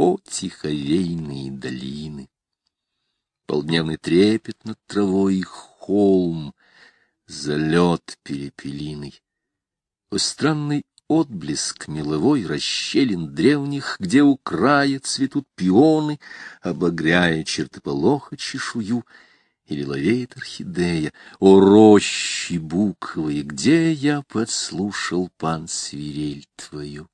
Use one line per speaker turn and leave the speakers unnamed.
О, тиховейные долины! Полдневный трепет над травой холм, залет перепелиный. О, странный отблеск меловой расщелин древних, где у края цветут пионы, обогряя чертополоха чешую, или ловеет орхидея, о рощи буковые, где я подслушал, пан, свирель твою.